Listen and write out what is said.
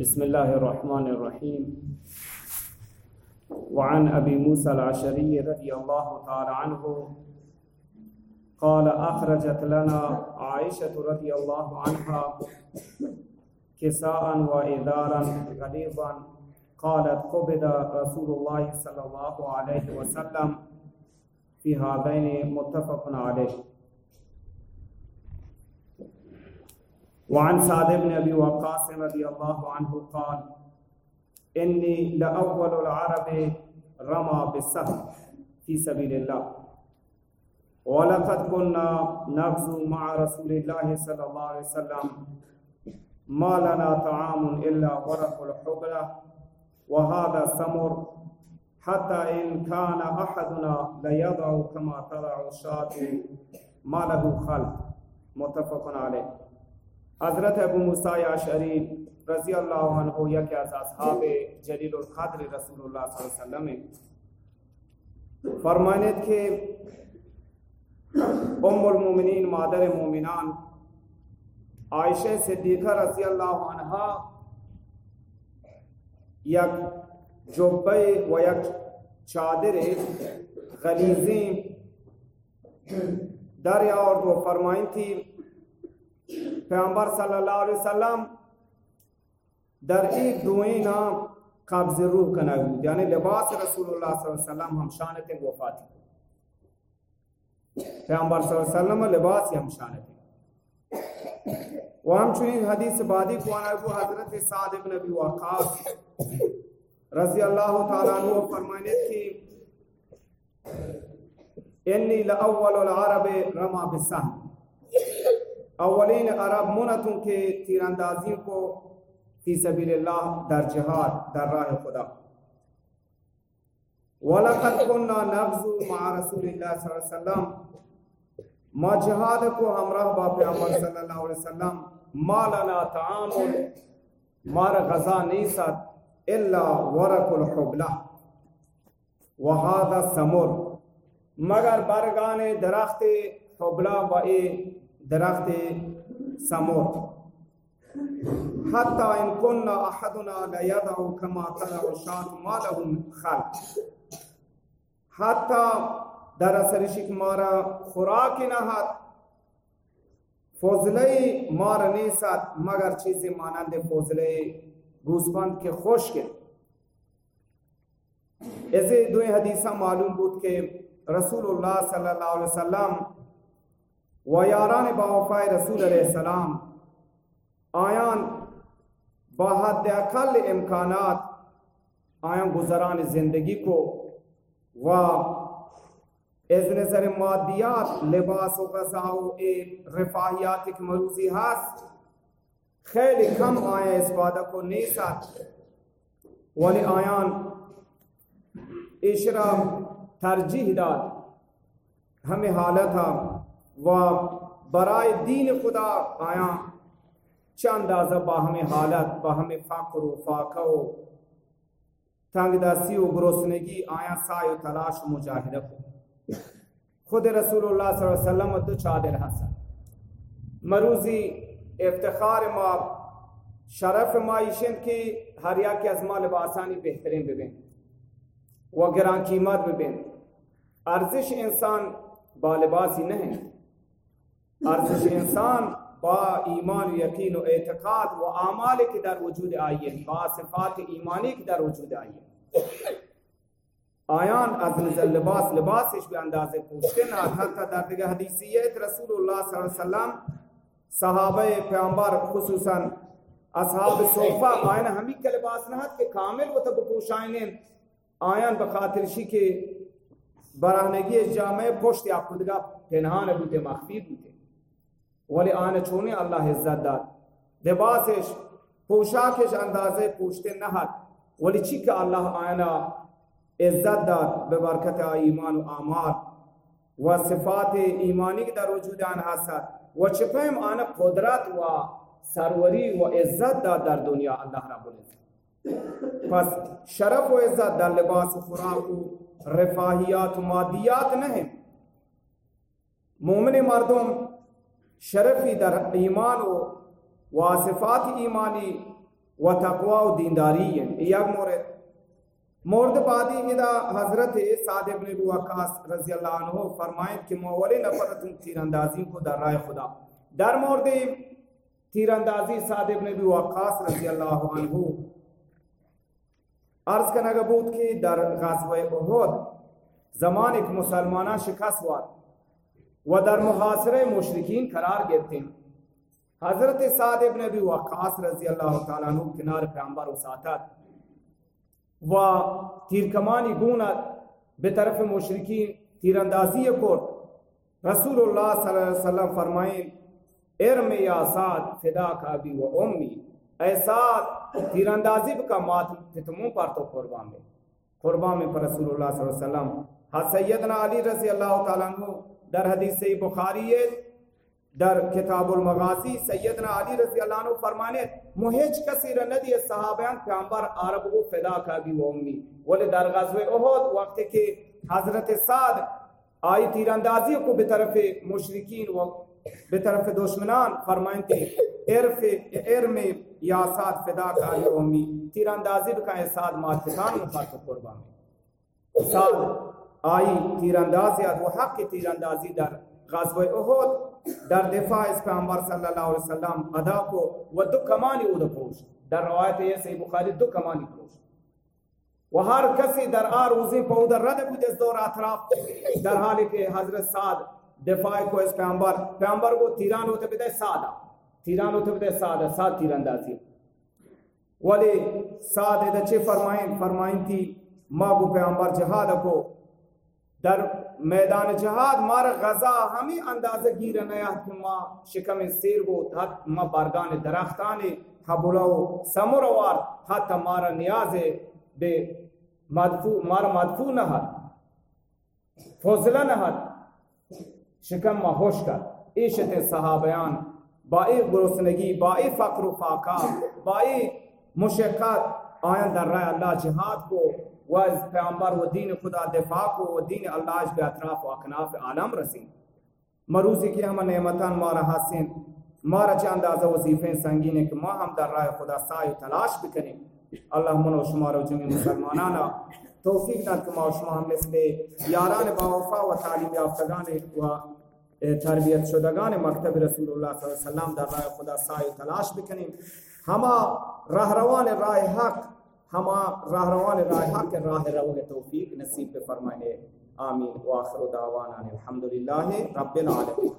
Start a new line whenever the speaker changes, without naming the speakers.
بسم الله الرحمن الرحيم وعن أبي موسى العشري رضي الله تعالى عنه قال أخرجت لنا عائشة رضي الله عنها كساء وإذارا غليظا قالت، قبض رسول الله صلى الله عليه وسلم في هذين متفق عليه وعن سعد بن أبي وقاص رضي الله عنه قال إني لأول العرب رمى بالسهم في سبيل الله. ولقد كنا نغزو مع رسول الله صلى الله عليه وسلم. ما لنا طعام إلا ورق الحبلة وهذا الثمر حتى إن كان أحدنا ليضع كما تضع الشاة ما له خلق. متفق عليه. حضرت ابو موسیٰ عشری رضی اللہ عنہ یکی از اصحاب جلیل القدر رسول اللہ صلی اللہ علیہ وسلم فرمانید کہ ام المومنین، مادر مومنان، عائشہ صدیقہ رضی اللہ عنہ یک جبے و یک چادر غلیظیں دریا اور وہ فرمائیں تھی پیامبر صلی اللہ علیہ وسلم در این دوینا قبض روح کنه بود یعنی لباس رسول الله صلی اللہ علیہ وسلم هم شانت وفاتی پیامبر صلی اللہ علیہ وسلم لباس هم شانت و همچنین حدیث بعدی کو انا حضرت سعد ابن ابی وقاص رضی اللہ تعالی عنہ فرمانے تھی انی لاول العرب رما بالسهم. اولین عرب منتوں کے تیر اندازیوں کو فی سبیل اللہ در جہاد، در راہ خدا. وَلَقَدْ كُنَّا نَغْزُ مَعَ رَسُولِ اللَّهِ صلی اللہ علیہ وسلم. ما جہاد کو ہمراہ با پیامبر صلی اللہ علیہ وسلم ما لنا تعام مار غذا نیست الا ورق الحبلہ وهذا سمر مگر برگان درخت حبلہ و اے درخت سموت. حتی ان کننا احدنا لیدعو کما تدعو شات ما لهم خلق. حتی در اثر شک مارا خوراک نهاد فوزله مار نیست، مگر چیزی مانند فوزله گوسفند که خوش کرد از دو حدیثہ معلوم بود که رسول اللہ صلی اللہ علیہ وسلم و یاران با وفای رسول علیہ السلام آیان با حد اقل امکانات آیان گزران زندگی کو و از نظر مادیات لباس و غذا و رفاہیات کی مروزی هست، خیلی کم آیا اسفادہ کو نیست ولی آیان اشرا ترجیح داد. ہمیں حالت ہم و برائے دین خدا آیا چند آزا باہم حالت باہم فقر و فاقہ و تنگ دستی و گروسنگی آیا سائی و تلاش و مجاہدہ کو خود رسول اللہ صلی اللہ علیہ وسلم دو چادر حسن۔ مروزی افتخار ما، شرف معیشن کی ہر یا کی ازما لباسانی بہترین ببین۔ و گران قیمت ببین۔ ارزش انسان با لباسی نہیں۔ ارزش انسان با ایمان و یقین و اعتقاد و اعمال کی در وجود آئیے با صفات ایمانی کی در وجود آئیے آیان از نزل لباس، لباسش به اندازه پوشتن حتی در دیگه حدیثیت رسول الله صلی اللہ علیہ وسلم صحابه پیامبر خصوصا اصحاب صوفہ آیان ہمی کے لباس نہ کہ کامل وہ تب پوشائنین آیان بخاطرشی کے براہنگی جامع پشت یا خودگا پنہان بوتے، مخفی بوتے۔ ولی آن چونی اللہ عزت داد۔ لباسش، پوشاکش اندازه پوشتے نہت ولی چی کہ اللہ آئینا عزت داد ببرکت ایمان و آمار۔ و صفات ایمانی کی در وجود آن حسد۔ و چپیم آن قدرت و سروری و عزت داد در دنیا اللہ رب العزت۔ پس شرف و عزت در لباس و خوراک و رفاہیات و مادیات نہیں مومن مردم شرفی در ایمان و واصفات ایمانی و تقوا و دینداری ہیں۔ یک مورد مورد بعدی ادا حضرت سعد ابن ابو وقاص رضی اللہ عنہ فرمائیں کہ مولی نفرتن تیر اندازی کو در رائے خدا۔ در مورد تیر اندازی سعد ابن ابو وقاص رضی اللہ عنہ عرض کرنا گبود کی در غزوہ احد زمان ایک مسلمانہ شکست وار۔ و در محاصرے مشرکین قرار گرتے ہیں حضرت سعد ابن ابی وقاص رضی اللہ تعالیٰ عنہ کنار پیامبر وساتت و تیر کمانی گونت بے طرف مشرکین تیر اندازی کو رسول اللہ صلی اللہ علیہ وسلم فرمائیں ارم یا سعد، فدا کا بھی و امی۔ اے سعد تیر اندازی کا مات تتموں پر تو قربان میں۔ قربان میں پر رسول اللہ صلی اللہ علیہ وسلم۔ حد سیدنا علی رضی اللہ تعالیٰ عنہ در حدیث سے بخاری در کتاب المغازی سیدنا علی رضی اللہ عنہ فرمانے مہج کسی رندی صحابیان پیامبر عرب کو فدا کا بھی وہ امی۔ ولی در غزوہ احد وقت کہ حضرت سعد آئی تیر اندازی کو بطرف مشرکین و بطرف دشمنان فرمائیں کہ ارف ارم یا سعد فدا کا بھی امی۔ تیر اندازی کا سعد ماتتان مفاتو قربان سعد آئی تیر اندازی وہ حق تیر اندازی در غزوہ احد، در دفاع اس پیغمبر صلی اللہ علیہ وسلم ادا کو و دو کمانی او دو پروش در روایت یہ صحیح بخاری دو کمانی پروش و ہر کسی در آر روزی پا در رد بود اس دور اطراف، در حالی کہ حضرت سعد دفاع کو اس پیغمبر پیغمبر کو تیران ہوتے بدے سعدہ تیران ہوتے بدے سعدہ سعد تیر اندازی ولی سعد ادھا چھ فرمائیں فرمائیں تھی، ما بو پیغمبر جہاد کو در میدان جہاد مار غزا ہمیں اندازہ گیر نیا کہ ما شکم سیر بو حت ما بارگان درختان حبلو سمروار حت مارا نیاز بے مدفو مارا مدفو نہ فضلہ نہ شکم ما ہوش کر. عشت صحابیان بائی گرسنگی بائی فقر و فاقہ بائی مشقت آئین در رائے اللہ جہاد کو و از پیامبر و دین خدا دفاع کو و دین اللہ اس اطراف و اکناف عالم رسین۔ مروزی کی ہم نعمتان مارا حسین مارا چاند از وظیفیں سنگین کہ ما ہم در راہ خدا سائے تلاش بکنیں اللہ من و شما رو جمعی مسلمانانا۔ توفیق داد کہ ما و شما ہم مثل یاران با وفا و تعلیم یافتگان و تربیت شدگان مکتب رسول اللہ صلی اللہ علیہ وسلم در راہ خدا سائے تلاش بکنیں ہما راہ روان راہ حق ہم راہ روان راہ حق راہ روان توفیق نصیب فرمائے. آمین. واخر دعوانا الحمدللہ رب العالمین.